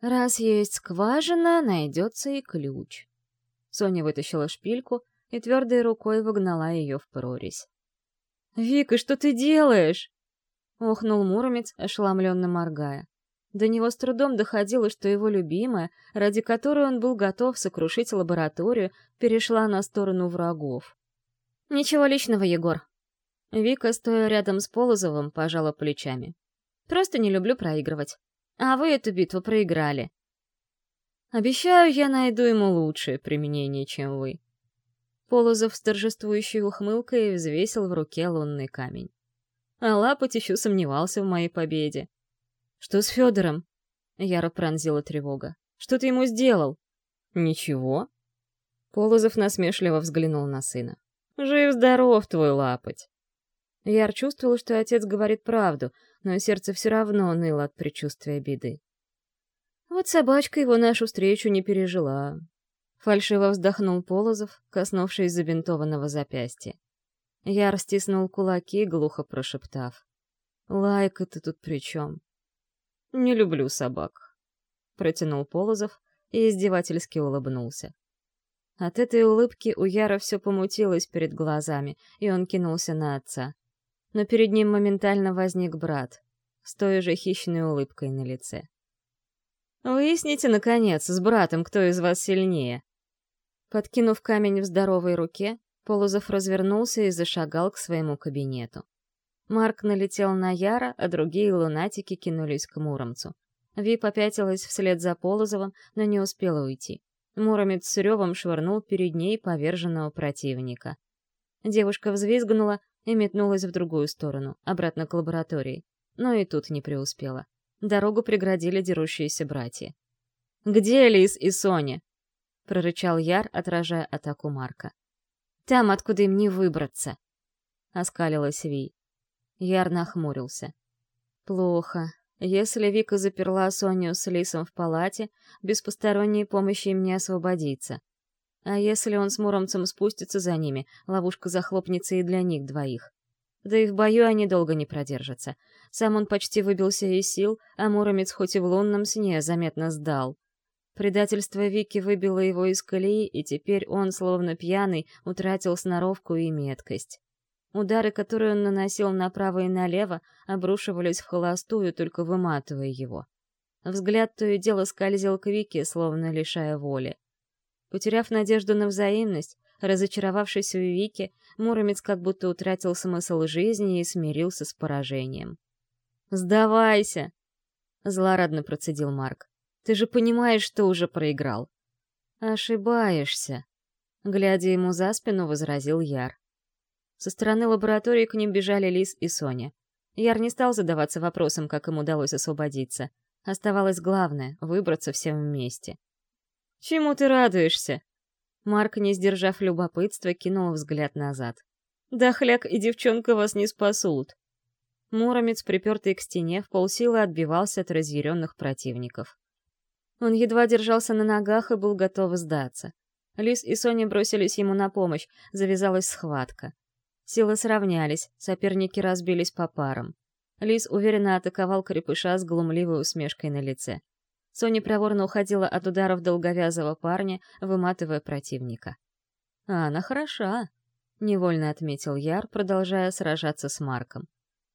«Раз есть скважина, найдется и ключ». Соня вытащила шпильку и твердой рукой выгнала ее в прорезь. «Вика, что ты делаешь?» — охнул Муромец, ошеломленно моргая. До него с трудом доходило, что его любимая, ради которой он был готов сокрушить лабораторию, перешла на сторону врагов. «Ничего личного, Егор». Вика, стоя рядом с Полозовым, пожала плечами. «Просто не люблю проигрывать. А вы эту битву проиграли. Обещаю, я найду ему лучшее применение, чем вы. Полозов с торжествующей ухмылкой взвесил в руке лунный камень. А Лапоть еще сомневался в моей победе. «Что с Федором?» Яро пронзила тревога. «Что ты ему сделал?» «Ничего». Полозов насмешливо взглянул на сына. «Жив-здоров твой Лапоть!» Яр чувствовал, что отец говорит правду, но сердце все равно ныло от предчувствия беды. Вот собачка его нашу встречу не пережила. Фальшиво вздохнул Полозов, коснувшись забинтованного запястья. Яр стиснул кулаки, глухо прошептав. «Лайка ты тут при чем?» «Не люблю собак», — протянул Полозов и издевательски улыбнулся. От этой улыбки у Яра все помутилось перед глазами, и он кинулся на отца но перед ним моментально возник брат, с той же хищной улыбкой на лице. «Выясните, наконец, с братом, кто из вас сильнее!» Подкинув камень в здоровой руке, Полозов развернулся и зашагал к своему кабинету. Марк налетел на Яра, а другие лунатики кинулись к Муромцу. Ви попятилась вслед за Полозовым, но не успела уйти. Муромец с ревом швырнул перед ней поверженного противника. Девушка взвизгнула и метнулась в другую сторону, обратно к лаборатории. Но и тут не преуспела. Дорогу преградили дерущиеся братья. «Где Лис и Соня?» — прорычал Яр, отражая атаку Марка. «Там, откуда им не выбраться!» — оскалилась Ви. Яр нахмурился. «Плохо. Если Вика заперла Соню с Лисом в палате, без посторонней помощи им не освободиться. А если он с Муромцем спустится за ними, ловушка захлопнется и для них двоих. Да и в бою они долго не продержатся. Сам он почти выбился из сил, а Муромец хоть и в лунном сне заметно сдал. Предательство Вики выбило его из колеи, и теперь он, словно пьяный, утратил сноровку и меткость. Удары, которые он наносил направо и налево, обрушивались в холостую, только выматывая его. Взгляд то и дело скользил к Вике, словно лишая воли. Потеряв надежду на взаимность, разочаровавшись в Вике, Муромец как будто утратил смысл жизни и смирился с поражением. «Сдавайся!» — злорадно процедил Марк. «Ты же понимаешь, что уже проиграл». «Ошибаешься», — глядя ему за спину, возразил Яр. Со стороны лаборатории к ним бежали Лис и Соня. Яр не стал задаваться вопросом, как им удалось освободиться. Оставалось главное — выбраться всем вместе. «Чему ты радуешься?» Марк, не сдержав любопытства, кинул взгляд назад. «Да хляк и девчонка вас не спасут!» Муромец, припертый к стене, в полсилы отбивался от разъяренных противников. Он едва держался на ногах и был готов сдаться. Лис и Соня бросились ему на помощь, завязалась схватка. Силы сравнялись, соперники разбились по парам. Лис уверенно атаковал крепыша с глумливой усмешкой на лице. Соня проворно уходила от ударов долговязого парня, выматывая противника. «А она хороша», — невольно отметил Яр, продолжая сражаться с Марком.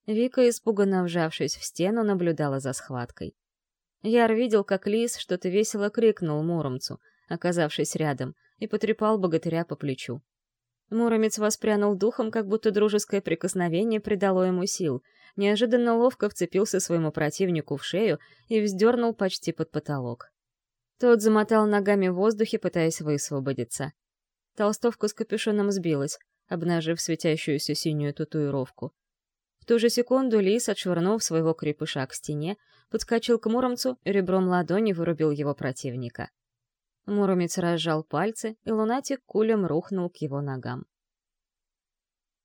Вика, испуганно вжавшись в стену, наблюдала за схваткой. Яр видел, как Лис что-то весело крикнул Муромцу, оказавшись рядом, и потрепал богатыря по плечу. Муромец воспрянул духом, как будто дружеское прикосновение придало ему сил, неожиданно ловко вцепился своему противнику в шею и вздернул почти под потолок. Тот замотал ногами в воздухе, пытаясь высвободиться. Толстовка с капюшоном сбилась, обнажив светящуюся синюю татуировку. В ту же секунду Лис, отшвырнув своего крепыша к стене, подскочил к Муромцу и ребром ладони вырубил его противника. Муромец разжал пальцы, и лунатик кулем рухнул к его ногам.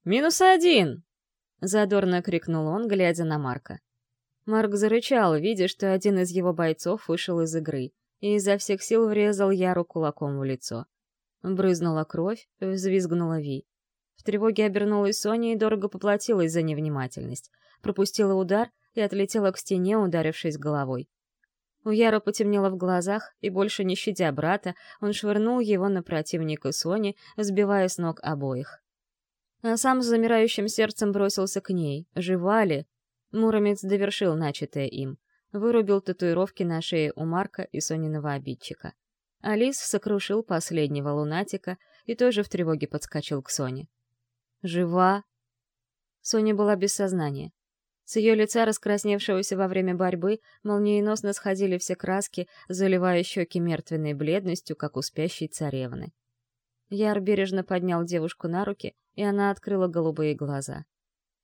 «Минус один!» — задорно крикнул он, глядя на Марка. Марк зарычал, видя, что один из его бойцов вышел из игры, и изо всех сил врезал Яру кулаком в лицо. Брызнула кровь, взвизгнула Ви. В тревоге обернулась Соня и дорого поплатилась за невнимательность. Пропустила удар и отлетела к стене, ударившись головой. У Яра потемнело в глазах, и больше не щадя брата, он швырнул его на противника Сони, сбивая с ног обоих. А сам с замирающим сердцем бросился к ней. Жива ли? Муромец довершил начатое им. Вырубил татуировки на шее у Марка и Сониного обидчика. Алис сокрушил последнего лунатика и тоже в тревоге подскочил к Соне. «Жива?» Соня была без сознания. С ее лица, раскрасневшегося во время борьбы, молниеносно сходили все краски, заливая щеки мертвенной бледностью, как у спящей царевны. Яр бережно поднял девушку на руки, и она открыла голубые глаза.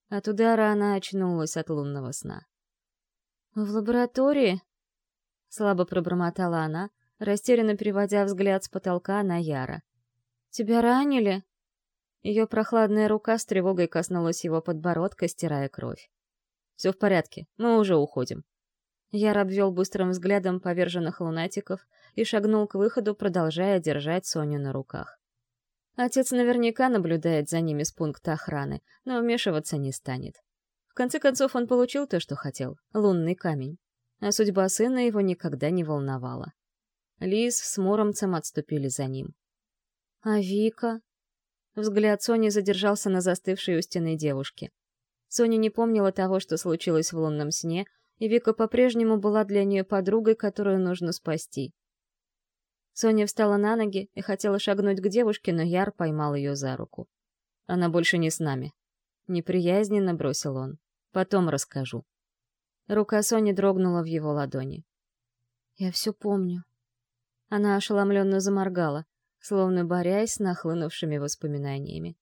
От удара она очнулась от лунного сна. «В лаборатории?» — слабо пробормотала она, растерянно переводя взгляд с потолка на Яра. «Тебя ранили?» Ее прохладная рука с тревогой коснулась его подбородка, стирая кровь. Все в порядке, мы уже уходим. Я обвел быстрым взглядом поверженных лунатиков и шагнул к выходу, продолжая держать Соню на руках. Отец наверняка наблюдает за ними с пункта охраны, но вмешиваться не станет. В конце концов, он получил то, что хотел — лунный камень. А судьба сына его никогда не волновала. Лис с Муромцем отступили за ним. «А Вика?» Взгляд Сони задержался на застывшей у стены девушке. Соня не помнила того, что случилось в лунном сне, и Вика по-прежнему была для нее подругой, которую нужно спасти. Соня встала на ноги и хотела шагнуть к девушке, но Яр поймал ее за руку. «Она больше не с нами». Неприязненно бросил он. «Потом расскажу». Рука Сони дрогнула в его ладони. Я все помню. Она ошеломленно заморгала, словно борясь с нахлынувшими воспоминаниями.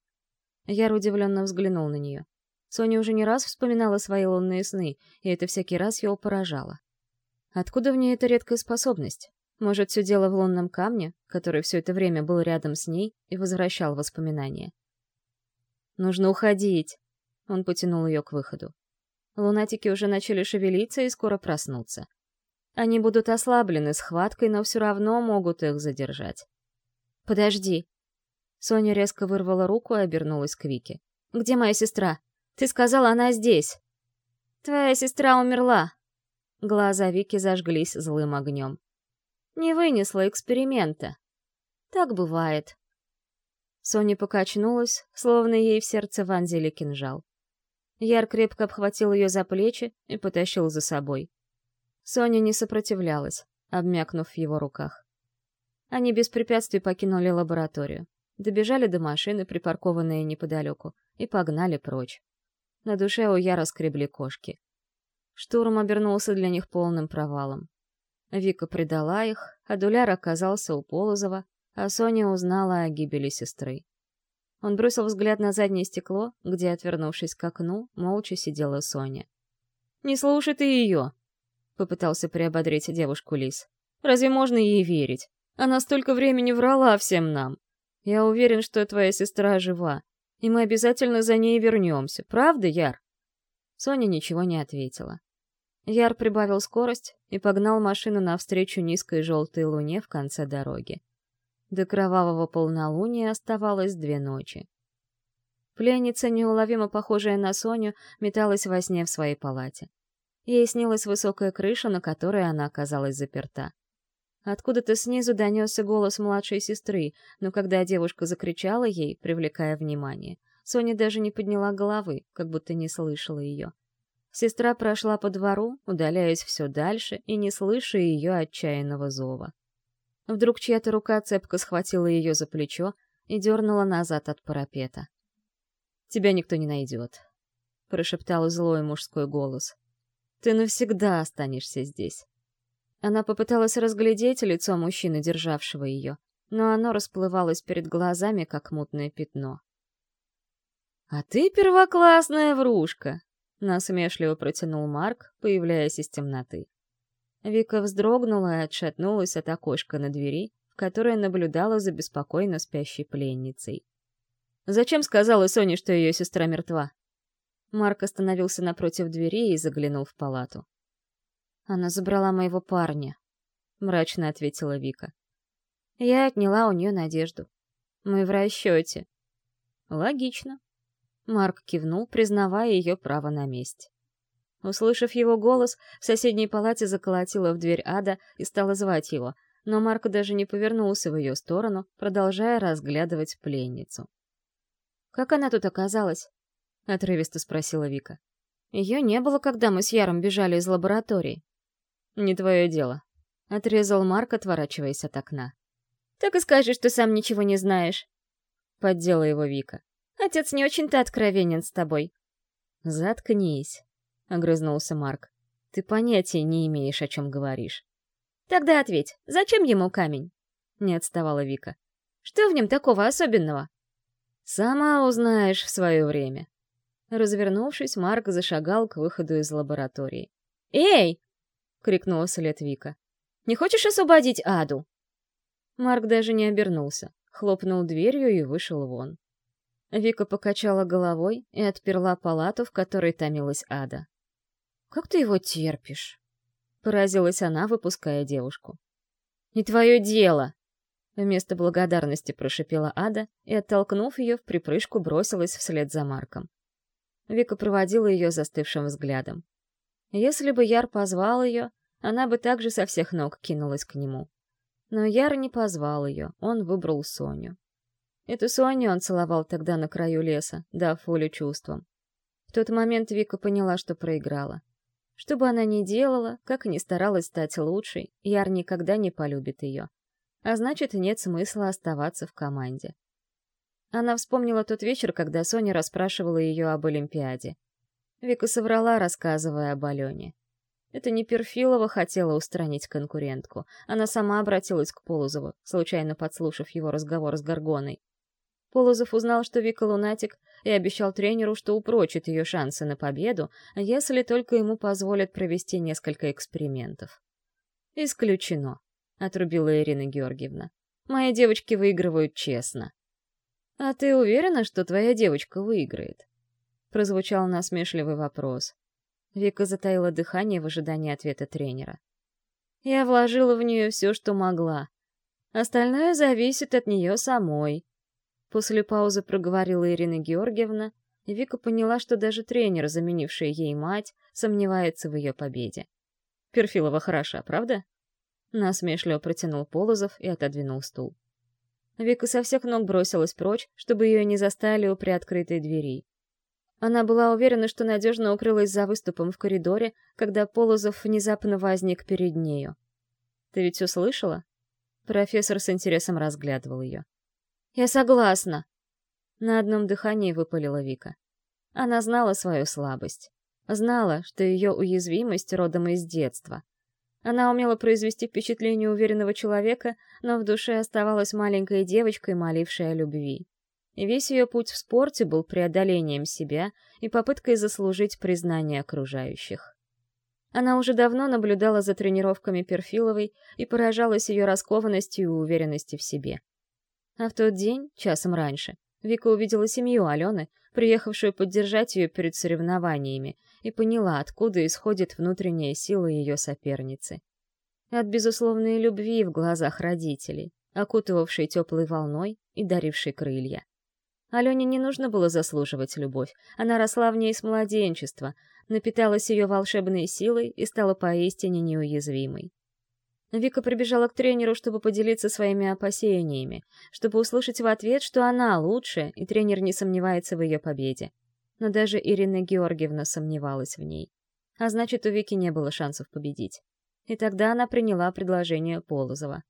Яр удивленно взглянул на нее. Соня уже не раз вспоминала свои лунные сны, и это всякий раз его поражало. Откуда в ней эта редкая способность? Может, все дело в лунном камне, который все это время был рядом с ней и возвращал воспоминания? «Нужно уходить!» Он потянул ее к выходу. Лунатики уже начали шевелиться и скоро проснуться. Они будут ослаблены схваткой, но все равно могут их задержать. «Подожди!» Соня резко вырвала руку и обернулась к Вике. «Где моя сестра? Ты сказала, она здесь!» «Твоя сестра умерла!» Глаза Вики зажглись злым огнем. «Не вынесла эксперимента. Так бывает». Соня покачнулась, словно ей в сердце вонзили кинжал. Яр крепко обхватил ее за плечи и потащил за собой. Соня не сопротивлялась, обмякнув в его руках. Они без препятствий покинули лабораторию, добежали до машины, припаркованной неподалеку, и погнали прочь. На душе у Яра скребли кошки. Штурм обернулся для них полным провалом. Вика предала их, а Дуляр оказался у Полозова, а Соня узнала о гибели сестры. Он бросил взгляд на заднее стекло, где, отвернувшись к окну, молча сидела Соня. «Не слушай ты ее!» — попытался приободрить девушку Лис. «Разве можно ей верить? Она столько времени врала всем нам. Я уверен, что твоя сестра жива, и мы обязательно за ней вернемся. Правда, Яр?» Соня ничего не ответила. Яр прибавил скорость и погнал машину навстречу низкой желтой луне в конце дороги. До кровавого полнолуния оставалось две ночи. Пленница, неуловимо похожая на Соню, металась во сне в своей палате. Ей снилась высокая крыша, на которой она оказалась заперта. Откуда-то снизу донесся голос младшей сестры, но когда девушка закричала ей, привлекая внимание, Соня даже не подняла головы, как будто не слышала ее. Сестра прошла по двору, удаляясь все дальше и не слыша ее отчаянного зова. Вдруг чья-то рука цепко схватила ее за плечо и дернула назад от парапета. «Тебя никто не найдет», — прошептал злой мужской голос. «Ты навсегда останешься здесь». Она попыталась разглядеть лицо мужчины, державшего ее, но оно расплывалось перед глазами, как мутное пятно. «А ты первоклассная врушка!» — насмешливо протянул Марк, появляясь из темноты. Вика вздрогнула и отшатнулась от окошка на двери, в которое наблюдала за беспокойно спящей пленницей. «Зачем сказала Соне, что ее сестра мертва?» Марк остановился напротив двери и заглянул в палату. «Она забрала моего парня», — мрачно ответила Вика. «Я отняла у нее надежду. Мы в расчете». «Логично». Марк кивнул, признавая ее право на месть. Услышав его голос, в соседней палате заколотила в дверь ада и стала звать его, но Марк даже не повернулся в ее сторону, продолжая разглядывать пленницу. «Как она тут оказалась?» — отрывисто спросила Вика. «Ее не было, когда мы с Яром бежали из лаборатории». «Не твое дело», — отрезал Марк, отворачиваясь от окна. «Так и скажи, что сам ничего не знаешь», — поддела его Вика. «Отец не очень-то откровенен с тобой». «Заткнись», — огрызнулся Марк. «Ты понятия не имеешь, о чем говоришь». «Тогда ответь, зачем ему камень?» — не отставала Вика. «Что в нем такого особенного?» «Сама узнаешь в свое время». Развернувшись, Марк зашагал к выходу из лаборатории. «Эй!» — крикнула вслед Вика. «Не хочешь освободить Аду?» Марк даже не обернулся, хлопнул дверью и вышел вон. Вика покачала головой и отперла палату, в которой томилась Ада. Как ты его терпишь?» Поразилась она, выпуская девушку. «Не твое дело!» Вместо благодарности прошипела Ада и, оттолкнув ее, в припрыжку бросилась вслед за Марком. Вика проводила ее застывшим взглядом. Если бы Яр позвал ее, она бы также со всех ног кинулась к нему. Но Яр не позвал ее, он выбрал Соню. Эту Соню он целовал тогда на краю леса, дав волю чувствам. В тот момент Вика поняла, что проиграла. Что бы она ни делала, как ни старалась стать лучшей, Яр никогда не полюбит ее. А значит, нет смысла оставаться в команде. Она вспомнила тот вечер, когда Соня расспрашивала ее об Олимпиаде. Вика соврала, рассказывая об Алене. Это не Перфилова хотела устранить конкурентку. Она сама обратилась к Полозову, случайно подслушав его разговор с Горгоной. Полозов узнал, что Вика лунатик, и обещал тренеру, что упрочит ее шансы на победу, если только ему позволят провести несколько экспериментов. «Исключено», — отрубила Ирина Георгиевна. «Мои девочки выигрывают честно». «А ты уверена, что твоя девочка выиграет?» Прозвучал насмешливый вопрос. Вика затаила дыхание в ожидании ответа тренера. Я вложила в нее все, что могла. Остальное зависит от нее самой. После паузы проговорила Ирина Георгиевна, и Вика поняла, что даже тренер, заменивший ей мать, сомневается в ее победе. «Перфилова хороша, правда?» Насмешливо протянул Полозов и отодвинул стул. Вика со всех ног бросилась прочь, чтобы ее не застали у приоткрытой двери. Она была уверена, что надежно укрылась за выступом в коридоре, когда Полозов внезапно возник перед нею. «Ты ведь все слышала?» Профессор с интересом разглядывал ее. «Я согласна!» На одном дыхании выпалила Вика. Она знала свою слабость. Знала, что ее уязвимость родом из детства. Она умела произвести впечатление уверенного человека, но в душе оставалась маленькой девочкой, молившей о любви и весь ее путь в спорте был преодолением себя и попыткой заслужить признание окружающих. Она уже давно наблюдала за тренировками Перфиловой и поражалась ее раскованностью и уверенности в себе. А в тот день, часом раньше, Вика увидела семью Алены, приехавшую поддержать ее перед соревнованиями, и поняла, откуда исходит внутренняя сила ее соперницы. От безусловной любви в глазах родителей, окутывавшей теплой волной и дарившей крылья. Алене не нужно было заслуживать любовь. Она росла в ней с младенчества, напиталась ее волшебной силой и стала поистине неуязвимой. Вика прибежала к тренеру, чтобы поделиться своими опасениями, чтобы услышать в ответ, что она лучше, и тренер не сомневается в ее победе. Но даже Ирина Георгиевна сомневалась в ней. А значит, у Вики не было шансов победить. И тогда она приняла предложение Полозова.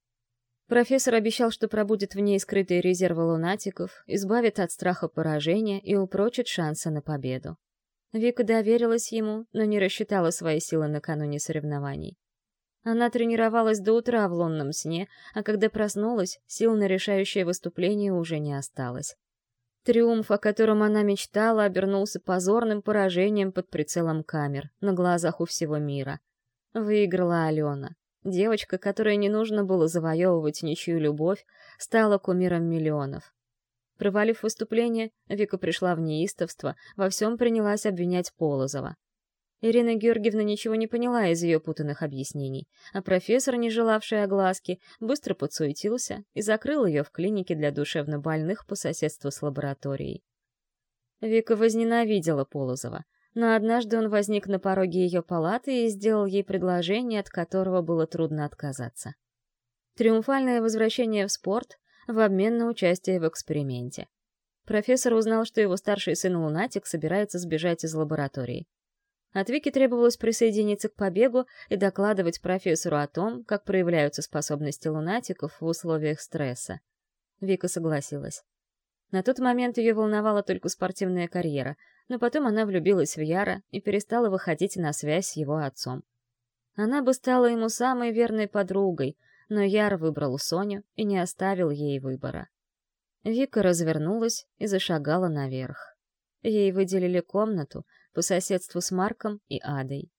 Профессор обещал, что пробудет в ней скрытые резервы лунатиков, избавит от страха поражения и упрочит шансы на победу. Вика доверилась ему, но не рассчитала свои силы накануне соревнований. Она тренировалась до утра в лунном сне, а когда проснулась, сил на решающее выступление уже не осталось. Триумф, о котором она мечтала, обернулся позорным поражением под прицелом камер, на глазах у всего мира. Выиграла Алена. Девочка, которой не нужно было завоевывать ничью любовь, стала кумиром миллионов. Провалив выступление, Вика пришла в неистовство, во всем принялась обвинять Полозова. Ирина Георгиевна ничего не поняла из ее путанных объяснений, а профессор, не желавший огласки, быстро подсуетился и закрыл ее в клинике для душевнобольных по соседству с лабораторией. Вика возненавидела Полозова, но однажды он возник на пороге ее палаты и сделал ей предложение, от которого было трудно отказаться. Триумфальное возвращение в спорт в обмен на участие в эксперименте. Профессор узнал, что его старший сын Лунатик собирается сбежать из лаборатории. От Вики требовалось присоединиться к побегу и докладывать профессору о том, как проявляются способности лунатиков в условиях стресса. Вика согласилась. На тот момент ее волновала только спортивная карьера, но потом она влюбилась в Яра и перестала выходить на связь с его отцом. Она бы стала ему самой верной подругой, но Яр выбрал Соню и не оставил ей выбора. Вика развернулась и зашагала наверх. Ей выделили комнату по соседству с Марком и Адой.